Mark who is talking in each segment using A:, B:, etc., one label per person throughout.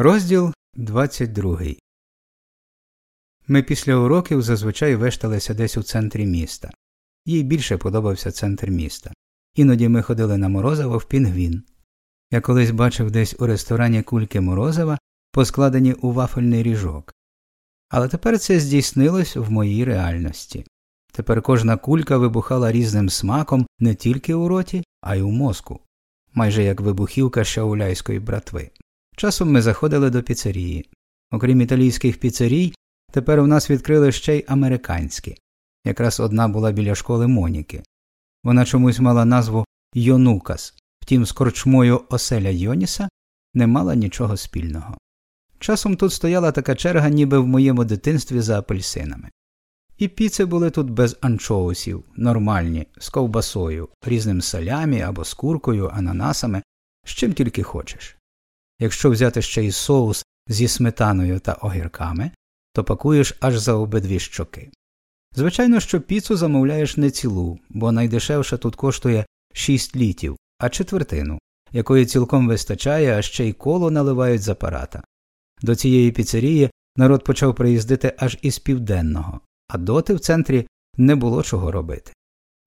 A: Розділ 22 Ми після уроків зазвичай вешталися десь у центрі міста. Їй більше подобався центр міста. Іноді ми ходили на морозиво в Пінгвін. Я колись бачив десь у ресторані кульки морозива, поскладені у вафельний ріжок. Але тепер це здійснилось в моїй реальності. Тепер кожна кулька вибухала різним смаком не тільки у роті, а й у мозку, майже як вибухівка шауляйської братви. Часом ми заходили до піцерії. Окрім італійських піцерій, тепер у нас відкрили ще й американські. Якраз одна була біля школи Моніки. Вона чомусь мала назву Йонукас, втім, з корчмою оселя Йоніса не мала нічого спільного. Часом тут стояла така черга, ніби в моєму дитинстві за апельсинами. І піци були тут без анчоусів, нормальні, з ковбасою, різним салямі або з куркою, ананасами, з чим тільки хочеш. Якщо взяти ще й соус зі сметаною та огірками, то пакуєш аж за обидві щоки. Звичайно, що піцу замовляєш не цілу, бо найдешевша тут коштує 6 літів, а четвертину, якої цілком вистачає, а ще й коло наливають з апарата. До цієї піцерії народ почав приїздити аж із південного, а доти в центрі не було чого робити.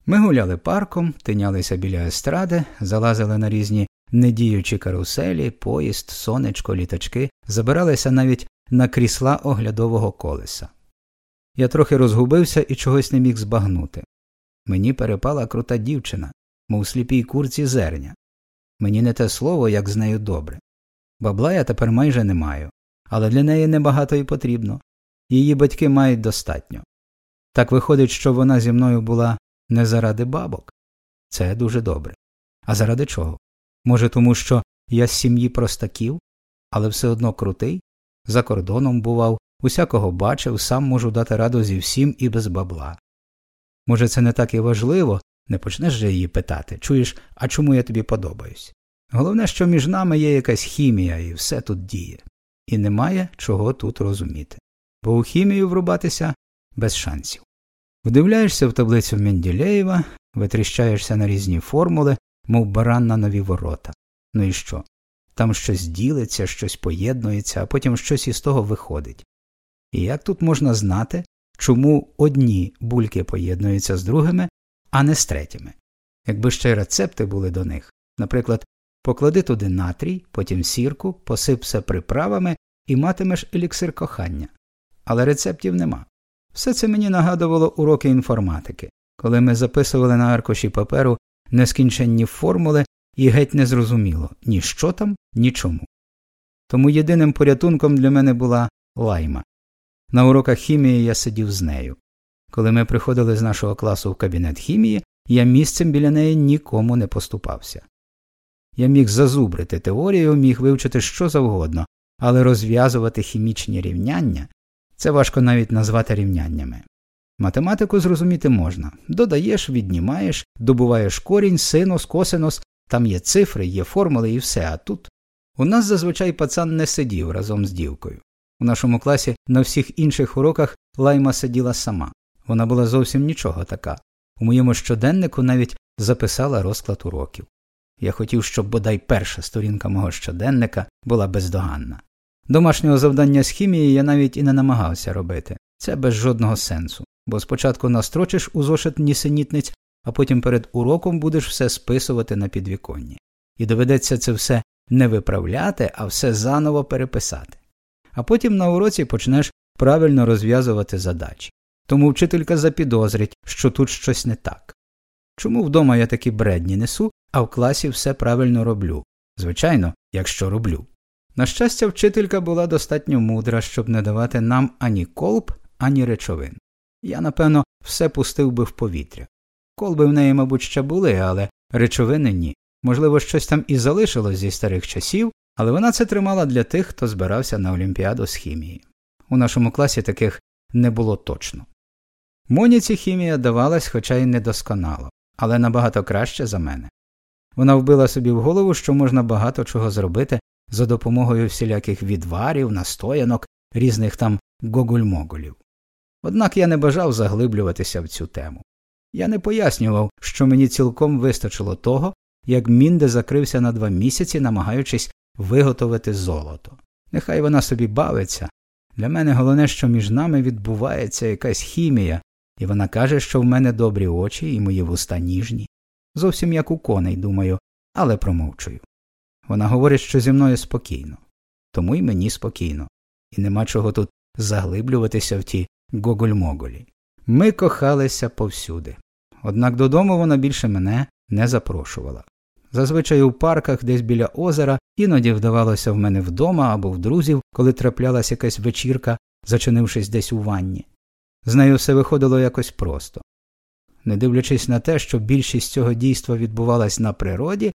A: Ми гуляли парком, тинялися біля естради, залазили на різні недіючі каруселі, поїзд, сонечко, літачки, забиралися навіть на крісла оглядового колеса. Я трохи розгубився і чогось не міг збагнути. Мені перепала крута дівчина, мов сліпій курці зерня. Мені не те слово, як з нею добре. Бабла я тепер майже не маю, але для неї небагато і потрібно. Її батьки мають достатньо. Так виходить, що вона зі мною була не заради бабок. Це дуже добре. А заради чого? Може, тому що я з сім'ї простаків, але все одно крутий, за кордоном бував, усякого бачив, сам можу дати раду зі всім і без бабла. Може, це не так і важливо, не почнеш же її питати чуєш, а чому я тобі подобаюсь? Головне, що між нами є якась хімія, і все тут діє, і немає чого тут розуміти, бо у хімію врубатися без шансів. Вдивляєшся в таблицю Менділеєва, витріщаєшся на різні формули, мов баран на нові ворота. Ну і що? Там щось ділиться, щось поєднується, а потім щось із того виходить. І як тут можна знати, чому одні бульки поєднуються з другими, а не з третіми? Якби ще й рецепти були до них, наприклад, поклади туди натрій, потім сірку, посип все приправами і матимеш еліксир кохання. Але рецептів нема. Все це мені нагадувало уроки інформатики, коли ми записували на аркуші паперу нескінченні формули і геть не зрозуміло ні що там, ні чому. Тому єдиним порятунком для мене була лайма. На уроках хімії я сидів з нею. Коли ми приходили з нашого класу в кабінет хімії, я місцем біля неї нікому не поступався. Я міг зазубрити теорію, міг вивчити що завгодно, але розв'язувати хімічні рівняння це важко навіть назвати рівняннями. Математику зрозуміти можна додаєш, віднімаєш, добуваєш корінь, синус, косинус, там є цифри, є формули і все, а тут. У нас зазвичай пацан не сидів разом з дівкою. У нашому класі на всіх інших уроках лайма сиділа сама. Вона була зовсім нічого така. У моєму щоденнику навіть записала розклад уроків. Я хотів, щоб бодай перша сторінка мого щоденника була бездоганна. Домашнього завдання з хімії я навіть і не намагався робити це без жодного сенсу бо спочатку настрочиш у зошит нісенітниць, а потім перед уроком будеш все списувати на підвіконні. І доведеться це все не виправляти, а все заново переписати. А потім на уроці почнеш правильно розв'язувати задачі. Тому вчителька запідозрить, що тут щось не так. Чому вдома я такі бредні несу, а в класі все правильно роблю? Звичайно, якщо роблю. На щастя, вчителька була достатньо мудра, щоб не давати нам ані колб, ані речовин я, напевно, все пустив би в повітря. Колби в неї, мабуть, ще були, але речовини ні. Можливо, щось там і залишилось зі старих часів, але вона це тримала для тих, хто збирався на Олімпіаду з хімії. У нашому класі таких не було точно. Моніці хімія давалась, хоча й недосконало, але набагато краще за мене. Вона вбила собі в голову, що можна багато чого зробити за допомогою всіляких відварів, настоянок, різних там гогуль-могулів. Однак я не бажав заглиблюватися в цю тему. Я не пояснював, що мені цілком вистачило того, як Мінде закрився на два місяці, намагаючись виготовити золото. Нехай вона собі бавиться. Для мене головне, що між нами відбувається якась хімія, і вона каже, що в мене добрі очі і мої вуста ніжні. Зовсім як у коней, думаю, але промовчую. Вона говорить, що зі мною спокійно, тому й мені спокійно, і нема чого тут заглиблюватися в ті гоголь-моголі. Ми кохалися повсюди. Однак додому вона більше мене не запрошувала. Зазвичай у парках, десь біля озера, іноді вдавалося в мене вдома або в друзів, коли траплялась якась вечірка, зачинившись десь у ванні. З нею все виходило якось просто. Не дивлячись на те, що більшість цього дійства відбувалась на природі,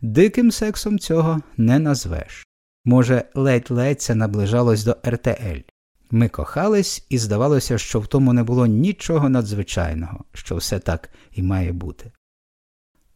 A: диким сексом цього не назвеш. Може, ледь-ледь це наближалось до РТЛ. Ми кохались, і здавалося, що в тому не було нічого надзвичайного, що все так і має бути.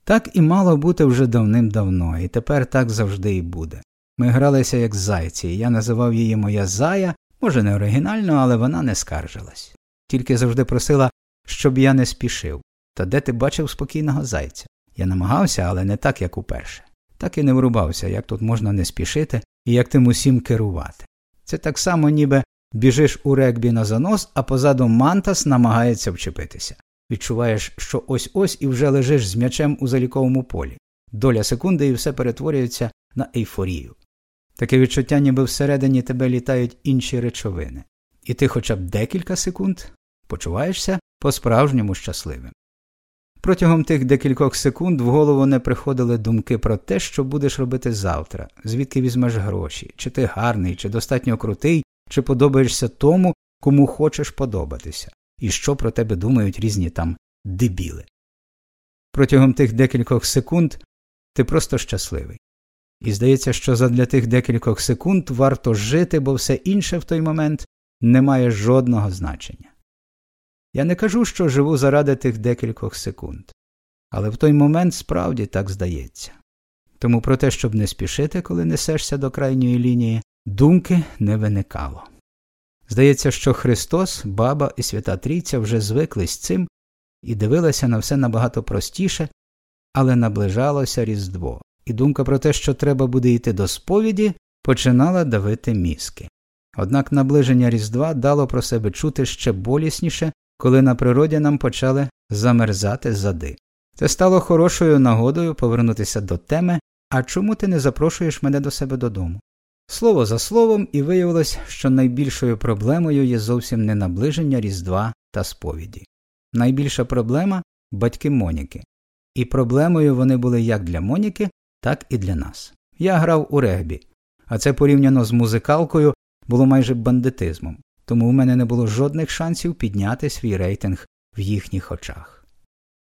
A: Так і мало бути вже давним-давно, і тепер так завжди і буде. Ми гралися як зайці, і я називав її моя зая, може, не оригінально, але вона не скаржилась. Тільки завжди просила, щоб я не спішив. Та де ти бачив спокійного зайця? Я намагався, але не так, як уперше. Так і не врубався, як тут можна не спішити і як тим усім керувати. Це так само, ніби біжиш у регбі на занос, а позаду мантас намагається вчепитися. Відчуваєш, що ось ось і вже лежиш з м'ячем у заліковому полі. Доля секунди і все перетворюється на ейфорію. Таке відчуття, ніби всередині тебе літають інші речовини, і ти хоча б декілька секунд почуваєшся по справжньому щасливим. Протягом тих декількох секунд в голову не приходили думки про те, що будеш робити завтра, звідки візьмеш гроші, чи ти гарний, чи достатньо крутий, чи подобаєшся тому, кому хочеш подобатися і що про тебе думають різні там дебіли. Протягом тих декількох секунд ти просто щасливий. І здається, що задля тих декількох секунд варто жити, бо все інше в той момент не має жодного значення. Я не кажу, що живу заради тих декількох секунд, але в той момент справді так здається. Тому про те, щоб не спішити, коли несешся до крайньої лінії, думки не виникало. Здається, що Христос, Баба і Свята Трійця вже звикли з цим і дивилися на все набагато простіше, але наближалося Різдво, і думка про те, що треба буде йти до сповіді, починала давити мізки. Однак наближення Різдва дало про себе чути ще болісніше, коли на природі нам почали замерзати зади. Це стало хорошою нагодою повернутися до теми А чому ти не запрошуєш мене до себе додому? Слово за словом, і виявилось, що найбільшою проблемою є зовсім не наближення Різдва та сповіді. Найбільша проблема батьки Моніки. І проблемою вони були як для Моніки, так і для нас. Я грав у регбі, а це порівняно з музикалкою було майже бандитизмом, тому у мене не було жодних шансів підняти свій рейтинг в їхніх очах.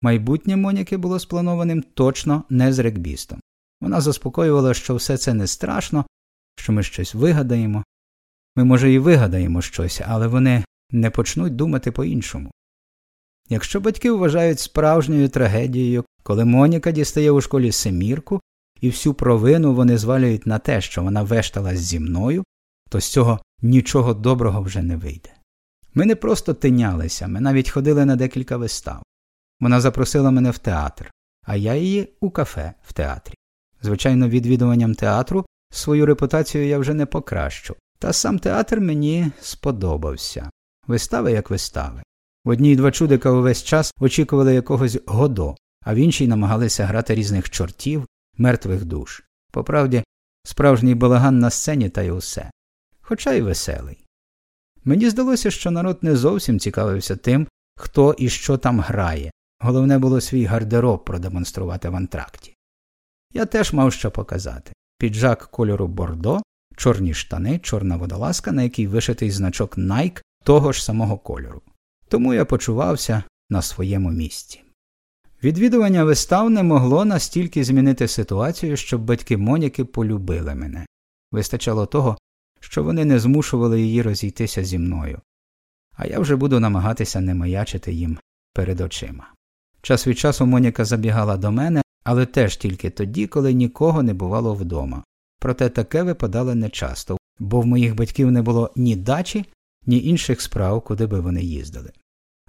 A: Майбутнє Моніки було спланованим точно не з регбістом. Вона заспокоювала, що все це не страшно, що ми щось вигадаємо. Ми, може, і вигадаємо щось, але вони не почнуть думати по іншому. Якщо батьки вважають справжньою трагедією, коли Моніка дістає у школі семірку, і всю провину вони звалюють на те, що вона вешталась зі мною, то з цього нічого доброго вже не вийде. Ми не просто тинялися, ми навіть ходили на декілька вистав. Вона запросила мене в театр, а я її у кафе в театрі. Звичайно, відвідуванням театру Свою репутацію я вже не покращу, та сам театр мені сподобався. Вистави як вистави. В одній два чудика увесь час очікували якогось годо, а в іншій намагалися грати різних чортів, мертвих душ. Поправді, справжній балаган на сцені та й усе, хоча й веселий. Мені здалося, що народ не зовсім цікавився тим, хто і що там грає. Головне було свій гардероб продемонструвати в антракті. Я теж мав що показати піджак кольору бордо, чорні штани, чорна водолазка, на якій вишитий значок Nike того ж самого кольору. Тому я почувався на своєму місці. Відвідування вистав не могло настільки змінити ситуацію, щоб батьки Моніки полюбили мене. Вистачало того, що вони не змушували її розійтися зі мною, а я вже буду намагатися не маячити їм перед очима. Час від часу Моніка забігала до мене, але теж тільки тоді, коли нікого не бувало вдома. Проте таке випадало нечасто, бо в моїх батьків не було ні дачі, ні інших справ, куди би вони їздили.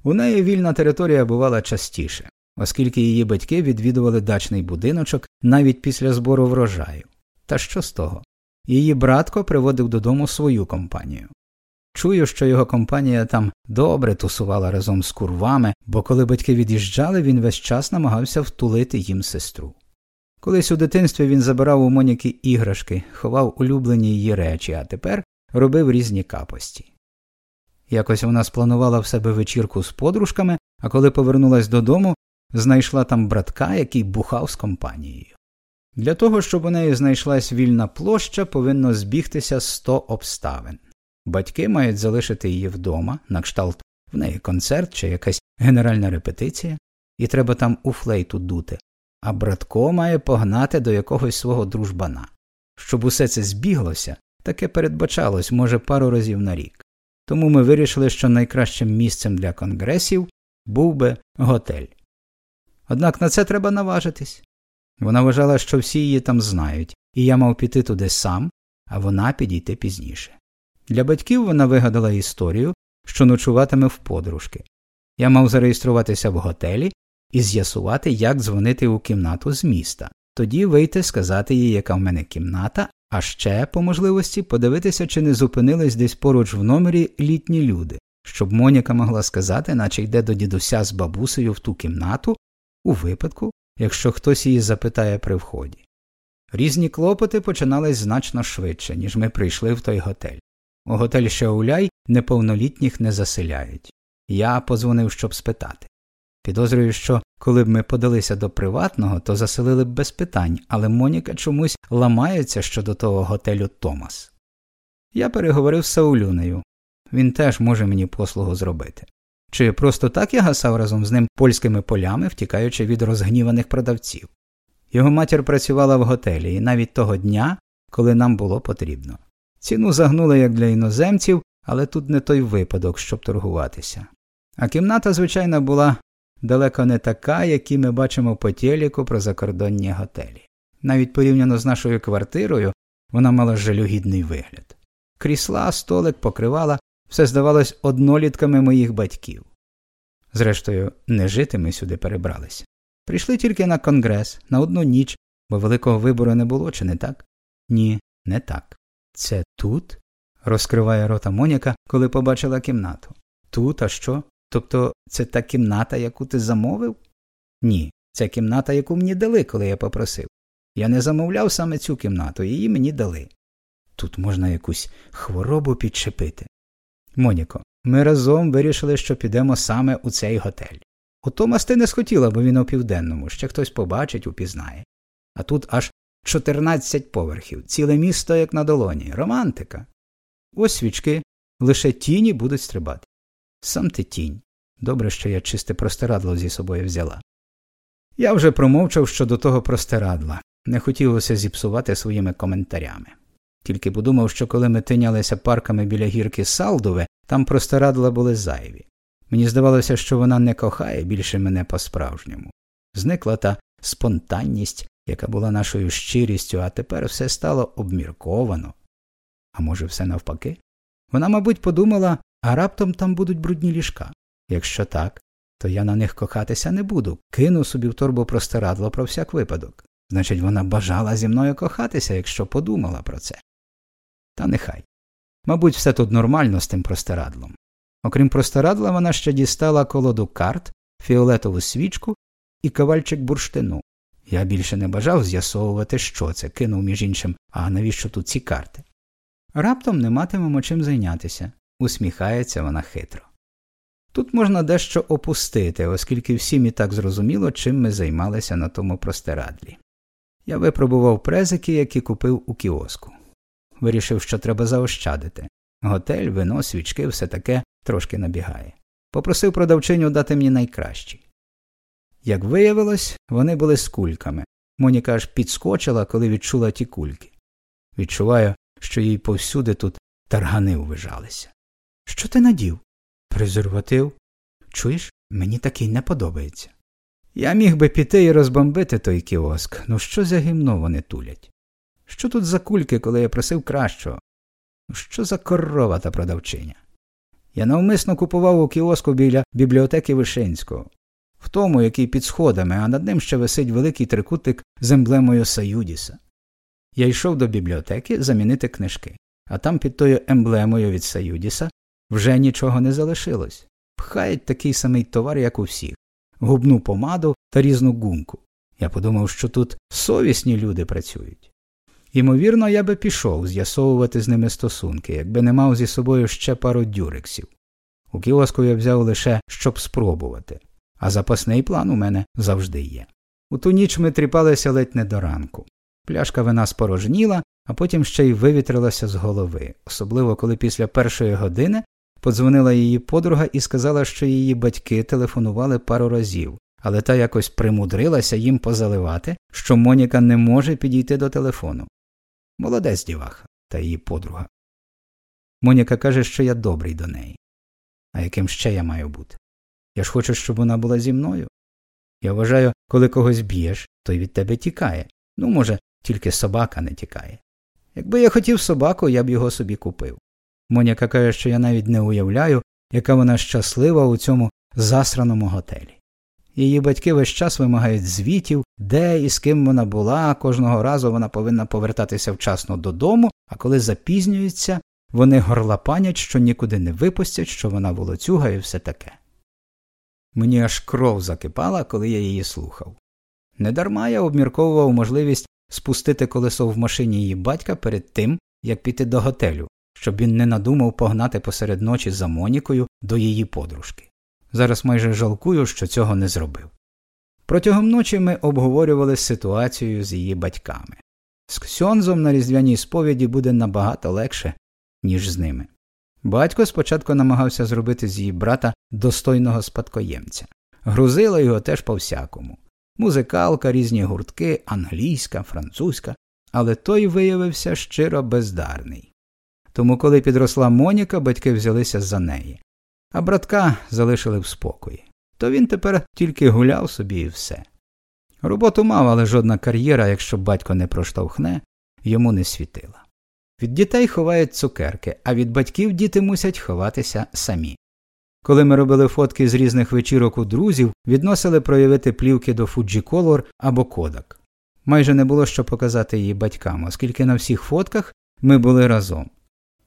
A: У неї вільна територія бувала частіше, оскільки її батьки відвідували дачний будиночок навіть після збору врожаю. Та що з того? Її братко приводив додому свою компанію. Чую, що його компанія там добре тусувала разом з курвами, бо коли батьки від'їжджали, він весь час намагався втулити їм сестру. Колись у дитинстві він забирав у Моніки іграшки, ховав улюблені її речі, а тепер робив різні капості. Якось вона спланувала в себе вечірку з подружками, а коли повернулась додому, знайшла там братка, який бухав з компанією. Для того, щоб у неї знайшлась вільна площа, повинно збігтися сто обставин. Батьки мають залишити її вдома, на кшталт в неї концерт чи якась генеральна репетиція, і треба там у флейту дути, а братко має погнати до якогось свого дружбана. Щоб усе це збіглося, таке передбачалось, може, пару разів на рік. Тому ми вирішили, що найкращим місцем для конгресів був би готель. Однак на це треба наважитись. Вона вважала, що всі її там знають, і я мав піти туди сам, а вона підійти пізніше. Для батьків вона вигадала історію, що ночуватиме в подружки. Я мав зареєструватися в готелі і з'ясувати, як дзвонити у кімнату з міста, тоді вийти сказати їй, яка в мене кімната, а ще, по можливості, подивитися, чи не зупинились десь поруч в номері літні люди, щоб Моніка могла сказати, наче йде до дідуся з бабусею в ту кімнату, у випадку, якщо хтось її запитає при вході. Різні клопоти починались значно швидше, ніж ми прийшли в той готель. У готель Шеуляй неповнолітніх не заселяють. Я позвонив, щоб спитати. Підозрюю, що коли б ми подалися до приватного, то заселили б без питань, але Моніка чомусь ламається щодо того готелю Томас. Я переговорив з Саулюнею. Він теж може мені послугу зробити. Чи просто так я гасав разом з ним польськими полями, втікаючи від розгніваних продавців. Його матір працювала в готелі і навіть того дня, коли нам було потрібно. Ціну загнули як для іноземців, але тут не той випадок, щоб торгуватися. А кімната, звичайно, була далеко не така, які ми бачимо по телеку про закордонні готелі. Навіть порівняно з нашою квартирою вона мала жалюгідний вигляд. Крісла, столик, покривала, все здавалось однолітками моїх батьків. Зрештою, не жити ми сюди перебралися. Прийшли тільки на конгрес, на одну ніч, бо великого вибору не було, чи не так? Ні, не так. Це тут? розкриває рота Моніка, коли побачила кімнату. Тут, а що? Тобто це та кімната, яку ти замовив? Ні, це кімната, яку мені дали, коли я попросив. Я не замовляв саме цю кімнату, її мені дали. Тут можна якусь хворобу підчепити. Моніко, ми разом вирішили, що підемо саме у цей готель. У Томас ти не схотіла, бо він у південному, ще хтось побачить, упізнає. А тут аж 14 поверхів, ціле місто, як на долоні, романтика. Ось свічки, лише тіні будуть стрибати. Сам ти тінь. Добре, що я чисте простирадло зі собою взяла. Я вже промовчав щодо того простирадла, не хотілося зіпсувати своїми коментарями. Тільки подумав, що коли ми тинялися парками біля гірки Салдове, там простирадла були зайві. Мені здавалося, що вона не кохає більше мене по-справжньому. Зникла та спонтанність, яка була нашою щирістю, а тепер все стало обмірковано. А може, все навпаки? Вона, мабуть, подумала, а раптом там будуть брудні ліжка. Якщо так, то я на них кохатися не буду, кину собі в торбу простирадло про всяк випадок. Значить, вона бажала зі мною кохатися, якщо подумала про це. Та нехай. Мабуть, все тут нормально з тим простирадлом. Окрім простирадла, вона ще дістала колоду карт, фіолетову свічку і кавальчик бурштину. Я більше не бажав з'ясовувати, що це, кинув між іншим, а навіщо тут ці карти. Раптом не матимемо чим зайнятися, усміхається вона хитро. Тут можна дещо опустити, оскільки всім і так зрозуміло, чим ми займалися на тому простирадлі. Я випробував презики, які купив у кіоску. Вирішив, що треба заощадити. Готель, вино, свічки, все таке трошки набігає. Попросив продавчиню дати мені найкращі. Як виявилось, вони були з кульками. Моніка аж підскочила, коли відчула ті кульки. Відчуваю, що їй повсюди тут таргани увижалися. Що ти надів? Презерватив? Чуєш, мені такий не подобається. Я міг би піти і розбомбити той кіоск, ну що за гімно вони тулять? Що тут за кульки, коли я просив кращого? Що за корова та продавчиня? Я навмисно купував у кіоску біля бібліотеки Вишинського, в тому, який під сходами, а над ним ще висить великий трикутик з емблемою Саюдіса. Я йшов до бібліотеки замінити книжки, а там під тою емблемою від Саюдіса вже нічого не залишилось. Пхають такий самий товар, як у всіх губну помаду та різну гумку. Я подумав, що тут совісні люди працюють. Ймовірно, я би пішов з'ясовувати з ними стосунки, якби не мав зі собою ще пару дюрексів. У кіоску я взяв лише щоб спробувати, а запасний план у мене завжди є. У ту ніч ми тріпалися ледь не до ранку. Пляшка вина спорожніла, а потім ще й вивітрилася з голови, особливо коли після першої години подзвонила її подруга і сказала, що її батьки телефонували пару разів, але та якось примудрилася їм позаливати, що Моніка не може підійти до телефону. Молодець діваха та її подруга. Моніка каже, що я добрий до неї. А яким ще я маю бути? Я ж хочу, щоб вона була зі мною. Я вважаю, коли когось б'єш, той від тебе тікає. Ну, може, тільки собака не тікає. Якби я хотів собаку, я б його собі купив. Моніка каже, що я навіть не уявляю, яка вона щаслива у цьому засраному готелі. Її батьки весь час вимагають звітів, де і з ким вона була, кожного разу вона повинна повертатися вчасно додому, а коли запізнюється, вони горлапанять, що нікуди не випустять, що вона волоцюга і все таке. Мені аж кров закипала, коли я її слухав. Недарма я обмірковував можливість спустити колесо в машині її батька перед тим, як піти до готелю, щоб він не надумав погнати посеред ночі за Монікою до її подружки. Зараз майже жалкую, що цього не зробив. Протягом ночі ми обговорювали ситуацію з її батьками. З Ксьонзом на різдвяній сповіді буде набагато легше, ніж з ними. Батько спочатку намагався зробити з її брата достойного спадкоємця, грузила його теж по всякому музикалка, різні гуртки, англійська, французька, але той виявився щиро бездарний. Тому, коли підросла Моніка, батьки взялися за неї, а братка залишили в спокої. То він тепер тільки гуляв собі і все. Роботу мав, але жодна кар'єра, якщо батько не проштовхне, йому не світила. Від дітей ховають цукерки, а від батьків діти мусять ховатися самі. Коли ми робили фотки з різних вечірок у друзів, відносили проявити плівки до Fuji Color або Kodak. Майже не було що показати її батькам, оскільки на всіх фотках ми були разом.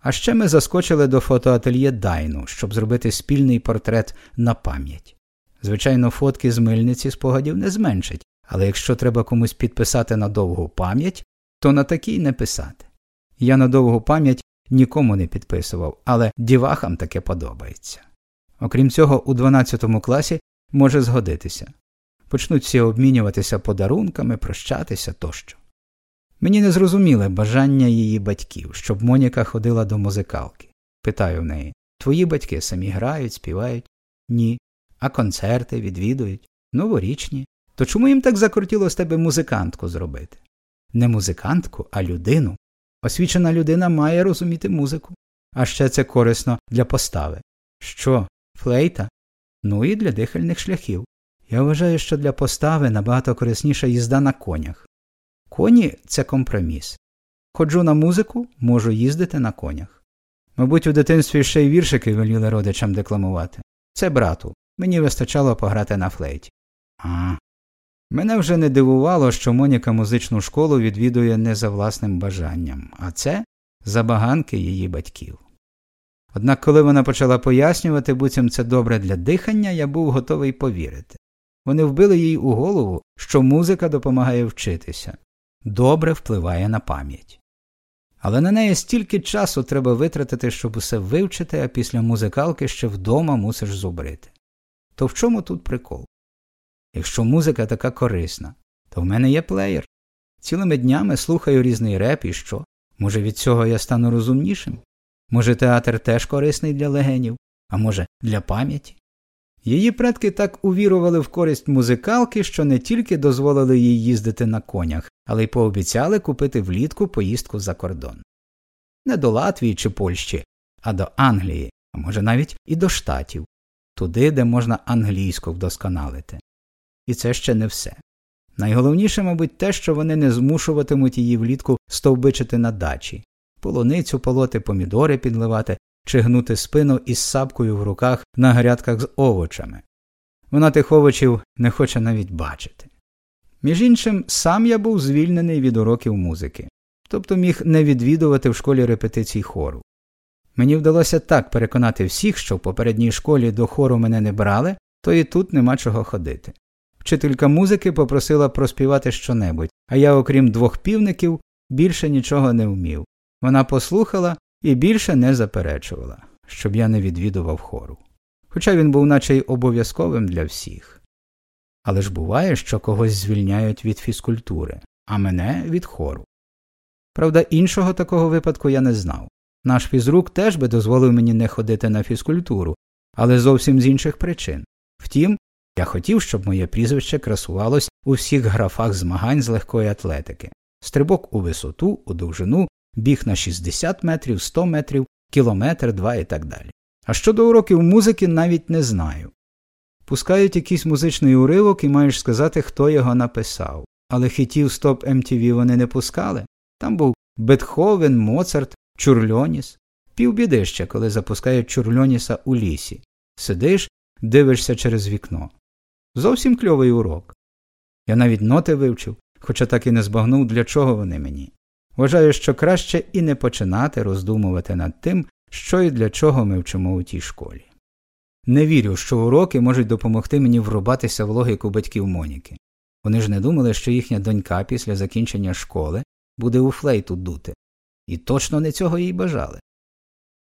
A: А ще ми заскочили до фотоательє Дайну, щоб зробити спільний портрет на пам'ять. Звичайно, фотки з мильниці спогадів не зменшать, але якщо треба комусь підписати на довгу пам'ять, то на такій не писати. Я на довгу пам'ять нікому не підписував, але дівахам таке подобається. Окрім цього, у 12 класі може згодитися. Почнуть всі обмінюватися подарунками, прощатися тощо. Мені не зрозуміле бажання її батьків, щоб Моніка ходила до музикалки. Питаю в неї Твої батьки самі грають, співають? Ні. А концерти відвідують? Новорічні. То чому їм так закрутіло з тебе музикантку зробити? Не музикантку, а людину. Освічена людина має розуміти музику. А ще це корисно для постави. Що, флейта? Ну і для дихальних шляхів. Я вважаю, що для постави набагато корисніша їзда на конях. Коні це компроміс. Ходжу на музику, можу їздити на конях. Мабуть, у дитинстві ще й віршики веліли родичам декламувати. Це брату. Мені вистачало пограти на флейті. А. Мене вже не дивувало, що Моніка музичну школу відвідує не за власним бажанням, а це забаганки її батьків. Однак, коли вона почала пояснювати, буцім це добре для дихання, я був готовий повірити. Вони вбили їй у голову, що музика допомагає вчитися, добре впливає на пам'ять. Але на неї стільки часу треба витратити, щоб усе вивчити, а після музикалки ще вдома мусиш зубрити. То в чому тут прикол? Якщо музика така корисна, то в мене є плеєр. Цілими днями слухаю різний реп і що? Може, від цього я стану розумнішим? Може, театр теж корисний для легенів, а може, для пам'яті? Її предки так увірували в користь музикалки, що не тільки дозволили їй їздити на конях, але й пообіцяли купити влітку поїздку за кордон. Не до Латвії чи Польщі, а до Англії, а може навіть і до штатів, туди, де можна англійську вдосконалити. І це ще не все. Найголовніше, мабуть, те, що вони не змушуватимуть її влітку стовбичити на дачі, полуницю полоти, помідори підливати чи гнути спину із сапкою в руках на грядках з овочами. Вона тих овочів не хоче навіть бачити. Між іншим, сам я був звільнений від уроків музики. тобто міг не відвідувати в школі репетицій хору. Мені вдалося так переконати всіх, що в попередній школі до хору мене не брали, то і тут нема чого ходити. Вчителька музики попросила проспівати щонебудь, а я, окрім двох півників, більше нічого не вмів. Вона послухала і більше не заперечувала, щоб я не відвідував хору. Хоча він був наче й обов'язковим для всіх. Але ж буває, що когось звільняють від фізкультури, а мене від хору. Правда, іншого такого випадку я не знав. Наш фізрук теж би дозволив мені не ходити на фізкультуру, але зовсім з інших причин. Втім, я хотів, щоб моє прізвище красувалось у всіх графах змагань з легкої атлетики стрибок у висоту, у довжину, біг на 60 метрів, 100 метрів, кілометр, два і так далі. А щодо уроків музики навіть не знаю. Пускають якийсь музичний уривок і маєш сказати, хто його написав. Але хітів стоп MTV вони не пускали. Там був Бетховен, Моцарт, Чурльоніс. Півбіди ще, коли запускають Чурльоніса у лісі. Сидиш, дивишся через вікно. Зовсім кльовий урок. Я навіть ноти вивчив, хоча так і не збагнув, для чого вони мені. Вважаю, що краще і не починати роздумувати над тим, що і для чого ми вчимо у тій школі. Не вірю, що уроки можуть допомогти мені врубатися в логіку батьків Моніки. Вони ж не думали, що їхня донька після закінчення школи буде у флейту дути, і точно не цього їй бажали.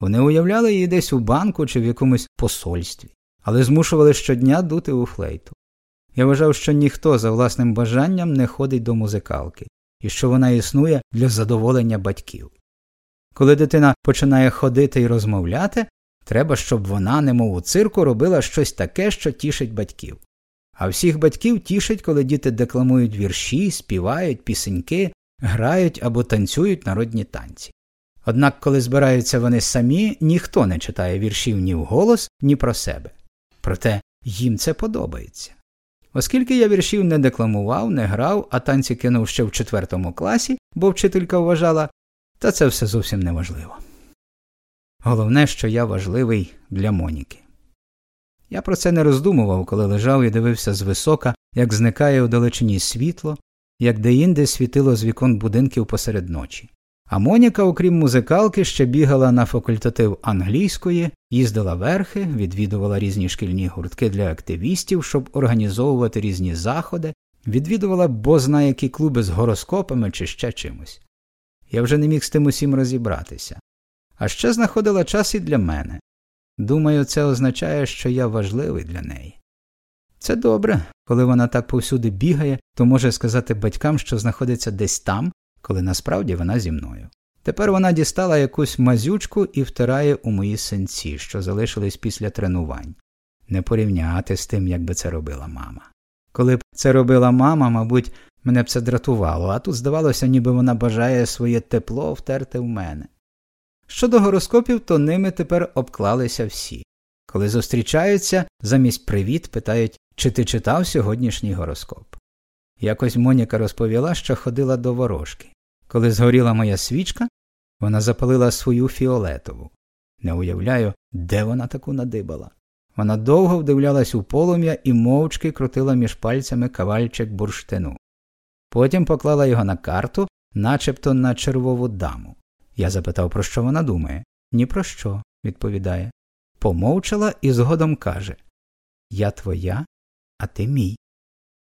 A: Вони уявляли її десь у банку чи в якомусь посольстві, але змушували щодня дути у флейту. Я вважав, що ніхто за власним бажанням не ходить до музикалки, і що вона існує для задоволення батьків. Коли дитина починає ходити і розмовляти, треба, щоб вона, немов у цирку, робила щось таке, що тішить батьків. А всіх батьків тішить, коли діти декламують вірші, співають, пісеньки, грають або танцюють народні танці. Однак, коли збираються вони самі, ніхто не читає віршів ні вголос, ні про себе. Проте їм це подобається. Оскільки я віршів не декламував, не грав, а танці кинув ще в четвертому класі, бо вчителька вважала, та це все зовсім неважливо. Головне, що я важливий для Моніки. Я про це не роздумував, коли лежав і дивився звисока, як зникає у далечині світло, як деінде світило з вікон будинків посеред ночі. А Моніка, окрім музикалки, ще бігала на факультатив англійської, їздила верхи, відвідувала різні шкільні гуртки для активістів, щоб організовувати різні заходи, відвідувала бозна які клуби з гороскопами чи ще чимось. Я вже не міг з тим усім розібратися. А ще знаходила час і для мене. Думаю, це означає, що я важливий для неї. Це добре, коли вона так повсюди бігає, то може сказати батькам, що знаходиться десь там, коли насправді вона зі мною. Тепер вона дістала якусь мазючку і втирає у мої синці, що залишились після тренувань. Не порівняти з тим, як би це робила мама. Коли б це робила мама, мабуть, мене б це дратувало, а тут здавалося, ніби вона бажає своє тепло втерти в мене. Щодо гороскопів, то ними тепер обклалися всі. Коли зустрічаються, замість привіт питають, чи ти читав сьогоднішній гороскоп. Якось Моніка розповіла, що ходила до ворожки. Коли згоріла моя свічка, вона запалила свою фіолетову. Не уявляю, де вона таку надибала. Вона довго вдивлялась у полум'я і мовчки крутила між пальцями кавальчик бурштину. Потім поклала його на карту, начебто на червову даму. Я запитав, про що вона думає. Ні про що, відповідає. Помовчала і згодом каже Я твоя, а ти мій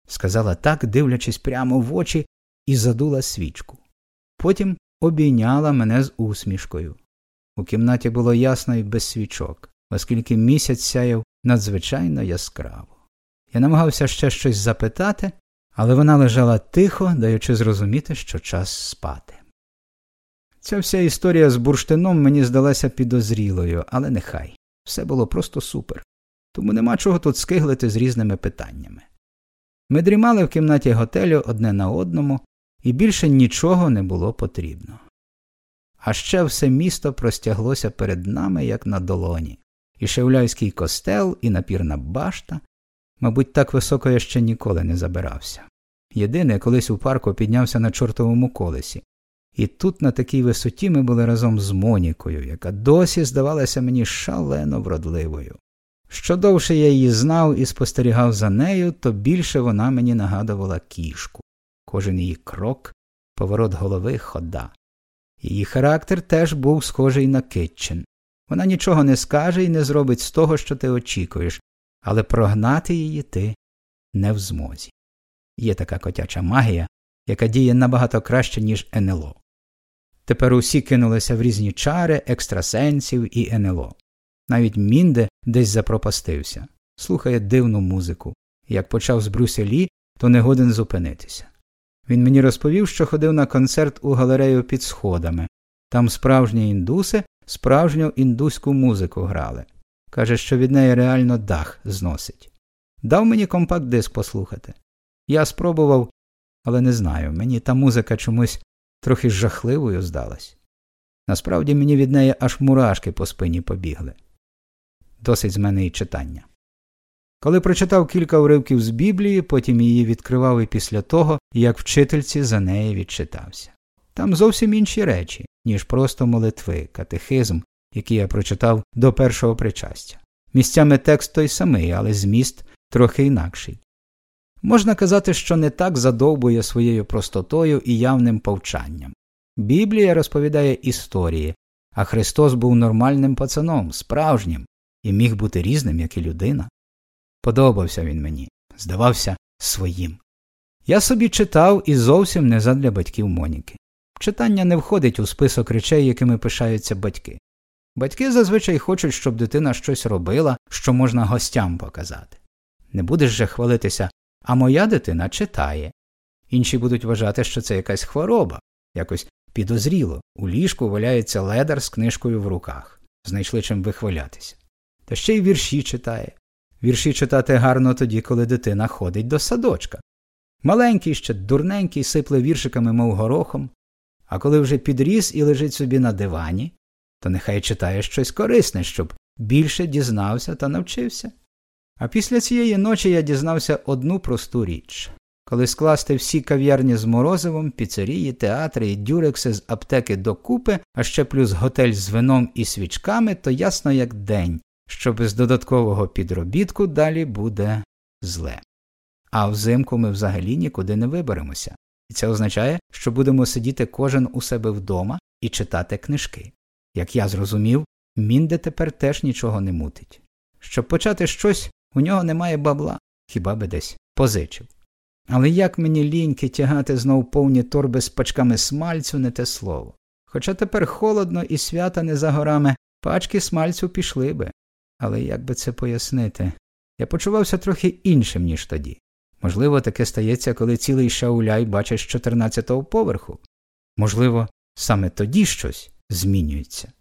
A: сказала так, дивлячись прямо в очі, і задула свічку. Потім обійняла мене з усмішкою. У кімнаті було ясно і без свічок, оскільки місяць сяяв надзвичайно яскраво. Я намагався ще щось запитати, але вона лежала тихо, даючи зрозуміти, що час спати. Ця вся історія з бурштином мені здалася підозрілою, але нехай все було просто супер, тому нема чого тут скиглити з різними питаннями. Ми дрімали в кімнаті готелю одне на одному, і більше нічого не було потрібно. А ще все місто простяглося перед нами, як на долоні, і Шевляйський костел, і напірна башта. Мабуть, так високо я ще ніколи не забирався. Єдине, колись у парку піднявся на чортовому колесі, і тут, на такій висоті, ми були разом з Монікою, яка досі здавалася мені шалено вродливою. Що довше я її знав і спостерігав за нею, то більше вона мені нагадувала кішку. Кожен її крок, поворот голови, хода. Її характер теж був схожий на Китчин. Вона нічого не скаже і не зробить з того, що ти очікуєш, але прогнати її ти не в змозі. Є така котяча магія, яка діє набагато краще, ніж НЛО. Тепер усі кинулися в різні чари, екстрасенсів і НЛО. Навіть Мінде десь запропастився, слухає дивну музику. Як почав з Брюселі, то не годен зупинитися. Він мені розповів, що ходив на концерт у галерею під сходами. Там справжні індуси справжню індуську музику грали. Каже, що від неї реально дах зносить. Дав мені компакт диск послухати. Я спробував, але не знаю, мені та музика чомусь трохи жахливою здалась. Насправді мені від неї аж мурашки по спині побігли. Досить з мене і читання. Коли прочитав кілька уривків з Біблії, потім її відкривав і після того, як вчительці за неї відчитався. Там зовсім інші речі, ніж просто молитви, катехизм, який я прочитав до першого причастя. Місцями текст той самий, але зміст трохи інакший. Можна казати, що не так задовбує своєю простотою і явним повчанням. Біблія розповідає історії, а Христос був нормальним пацаном, справжнім, і міг бути різним, як і людина. Подобався він мені, здавався своїм. Я собі читав і зовсім не задля батьків Моніки. Читання не входить у список речей, якими пишаються батьки. Батьки зазвичай хочуть, щоб дитина щось робила, що можна гостям показати. Не будеш же хвалитися, а моя дитина читає. Інші будуть вважати, що це якась хвороба, якось підозріло, у ліжку валяється ледар з книжкою в руках, знайшли чим вихвалятися. Та ще й вірші читає. Вірші читати гарно тоді, коли дитина ходить до садочка. Маленький ще дурненький сипле віршиками, мов горохом, а коли вже підріс і лежить собі на дивані, то нехай читає щось корисне, щоб більше дізнався та навчився. А після цієї ночі я дізнався одну просту річ коли скласти всі кав'ярні з морозивом, піцерії, театри і дюрекси з аптеки докупи, а ще плюс готель з вином і свічками, то ясно як день, що без додаткового підробітку далі буде зле. А взимку ми взагалі нікуди не виберемося, і це означає, що будемо сидіти кожен у себе вдома і читати книжки. Як я зрозумів, мінде тепер теж нічого не мутить. Щоб почати щось, у нього немає бабла, хіба би десь позичив. Але як мені ліньки тягати знов повні торби з пачками смальцю не те слово. Хоча тепер холодно і свята не за горами, пачки смальцю пішли би. Але як би це пояснити? Я почувався трохи іншим, ніж тоді. Можливо, таке стається, коли цілий шауляй бачиш з 14-го поверху. Можливо, саме тоді щось змінюється.